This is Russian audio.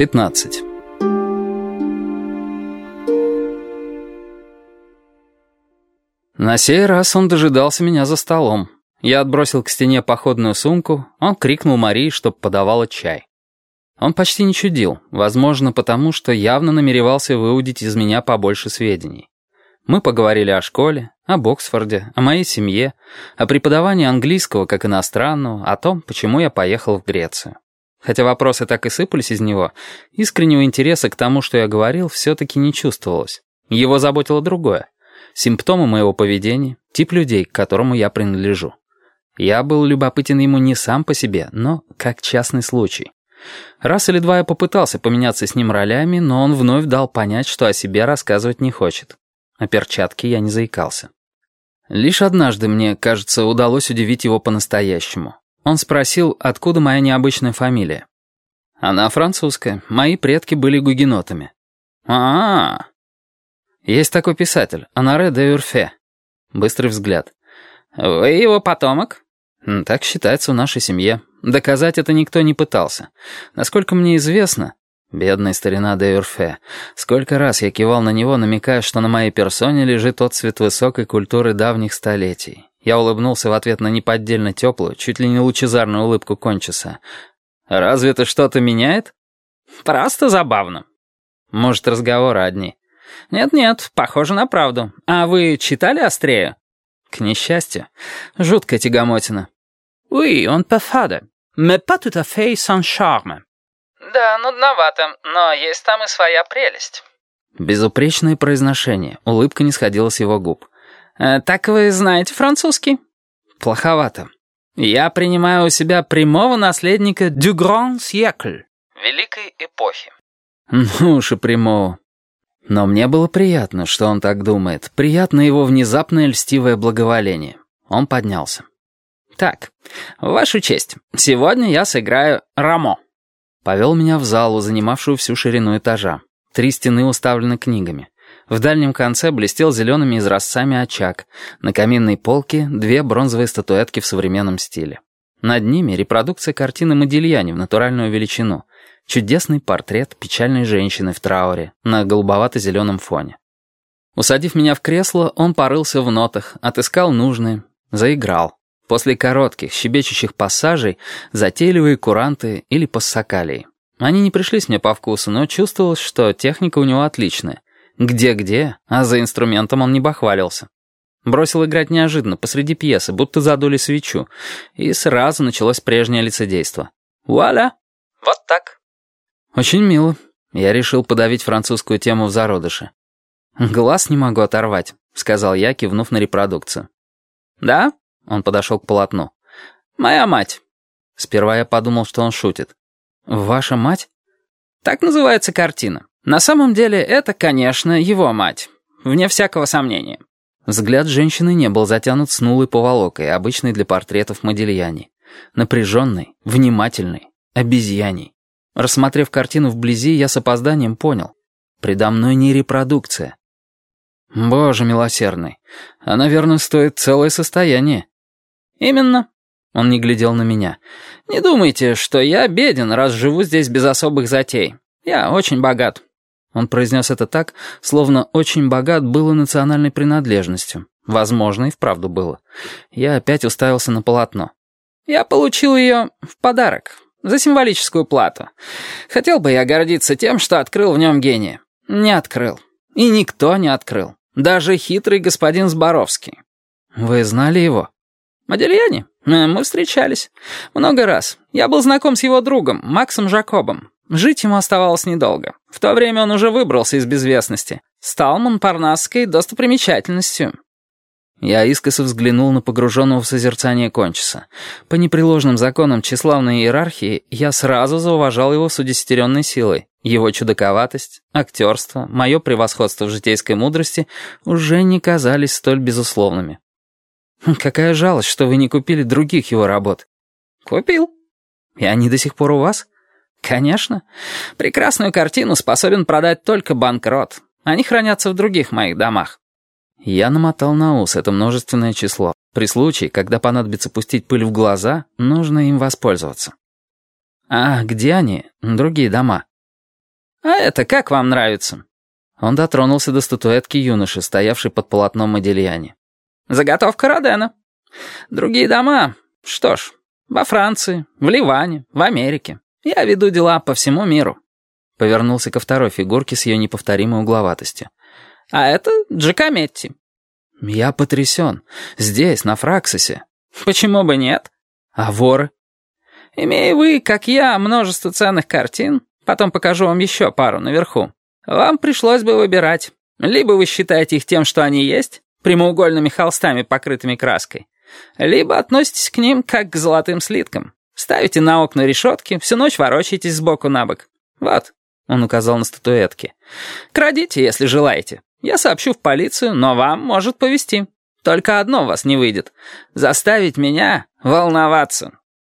15. На сей раз он дожидался меня за столом. Я отбросил к стене походную сумку, он крикнул Марии, чтоб подавала чай. Он почти не чудил, возможно, потому что явно намеревался выудить из меня побольше сведений. Мы поговорили о школе, об Оксфорде, о моей семье, о преподавании английского как иностранного, о том, почему я поехал в Грецию. Хотя вопросы так и сыпались из него, искреннего интереса к тому, что я говорил, все-таки не чувствовалось. Его заботило другое. Симптомы моего поведения, тип людей, к которому я принадлежу. Я был любопытен ему не сам по себе, но как частный случай. Раз или два я попытался поменяться с ним ролями, но он вновь дал понять, что о себе рассказывать не хочет. О перчатке я не заикался. Лишь однажды, мне кажется, удалось удивить его по-настоящему. Он спросил, откуда моя необычная фамилия. Она французская, мои предки были гугенотами. а а, -а. Есть такой писатель, Анаре де Юрфе. Быстрый взгляд. «Вы его потомок?» «Так считается в нашей семье. Доказать это никто не пытался. Насколько мне известно...» Бедная старина де Юрфе. Сколько раз я кивал на него, намекая, что на моей персоне лежит отцвет высокой культуры давних столетий. Я улыбнулся в ответ на неподдельно теплую, чуть ли не лучезарную улыбку Кончиса. «Разве это что-то меняет?» «Просто забавно». «Может, разговоры одни». «Нет-нет, похоже на правду. А вы читали Астрею?» «К несчастью. Жуткая тягомотина». «Oui, он faire, mais pas tout à fait sans charme». «Да, нудновато, но есть там и своя прелесть». Безупречное произношение, улыбка не сходила с его губ. «Э, «Так вы знаете французский?» «Плоховато». «Я принимаю у себя прямого наследника «du grand siècle». «Великой эпохи». «Ну уж и прямого». Но мне было приятно, что он так думает. Приятно его внезапное льстивое благоволение. Он поднялся. «Так, вашу честь, сегодня я сыграю Рамо». Повел меня в залу, занимавшую всю ширину этажа. Три стены уставлены книгами. В дальнем конце блестел зелеными изразцами очаг. На каминной полке две бронзовые статуэтки в современном стиле. Над ними репродукция картины Модильяни в натуральную величину. Чудесный портрет печальной женщины в трауре на голубовато-зеленом фоне. Усадив меня в кресло, он порылся в нотах, отыскал нужные, заиграл. После коротких, щебечущих пассажей затейливые куранты или пассакалии. Они не пришлись мне по вкусу, но чувствовалось, что техника у него отличная. Где-где, а за инструментом он не бахвалился. Бросил играть неожиданно, посреди пьесы, будто задули свечу, и сразу началось прежнее лицедейство. Вуаля! Вот так. Очень мило. Я решил подавить французскую тему в зародыше. «Глаз не могу оторвать», — сказал я, кивнув на репродукцию. «Да?» Он подошел к полотну. «Моя мать». Сперва я подумал, что он шутит. «Ваша мать?» «Так называется картина. На самом деле это, конечно, его мать. Вне всякого сомнения». Взгляд женщины не был затянут снулой поволокой, обычной для портретов Модильяни. Напряженный, внимательный, обезьяний. Рассмотрев картину вблизи, я с опозданием понял. Предо мной не репродукция. Боже милосердный, она, верно, стоит целое состояние. «Именно». Он не глядел на меня. «Не думайте, что я беден, раз живу здесь без особых затей. Я очень богат». Он произнес это так, словно «очень богат» было национальной принадлежностью. Возможно, и вправду было. Я опять уставился на полотно. «Я получил ее в подарок, за символическую плату. Хотел бы я гордиться тем, что открыл в нем гения. Не открыл. И никто не открыл. Даже хитрый господин Зборовский». «Вы знали его?» «Модельяне? Э, мы встречались. Много раз. Я был знаком с его другом, Максом Жакобом. Жить ему оставалось недолго. В то время он уже выбрался из безвестности. Стал монпарнасской достопримечательностью. Я искоса взглянул на погруженного в созерцание Кончиса. По непреложным законам тщеславной иерархии я сразу зауважал его с удесятеренной силой. Его чудаковатость, актерство, мое превосходство в житейской мудрости уже не казались столь безусловными. «Какая жалость, что вы не купили других его работ». «Купил». «И они до сих пор у вас?» «Конечно. Прекрасную картину способен продать только банкрот. Они хранятся в других моих домах». Я намотал на ус это множественное число. При случае, когда понадобится пустить пыль в глаза, нужно им воспользоваться. «А где они, другие дома?» А это как вам нравится?» Он дотронулся до статуэтки юноши, стоявшей под полотном Модельяне. «Заготовка Родена. Другие дома, что ж, во Франции, в Ливане, в Америке. Я веду дела по всему миру». Повернулся ко второй фигурке с ее неповторимой угловатостью. «А это Джакометти». «Я потрясен. Здесь, на Фраксисе». «Почему бы нет?» «А воры?» «Имея вы, как я, множество ценных картин, потом покажу вам еще пару наверху, вам пришлось бы выбирать. Либо вы считаете их тем, что они есть, прямоугольными холстами, покрытыми краской, либо относитесь к ним как к золотым слиткам. Ставите на окна решетки, всю ночь ворочаетесь сбоку на бок. Вот, он указал на статуэтки. Крадите, если желаете. Я сообщу в полицию, но вам может повезти. Только одно у вас не выйдет. Заставить меня волноваться.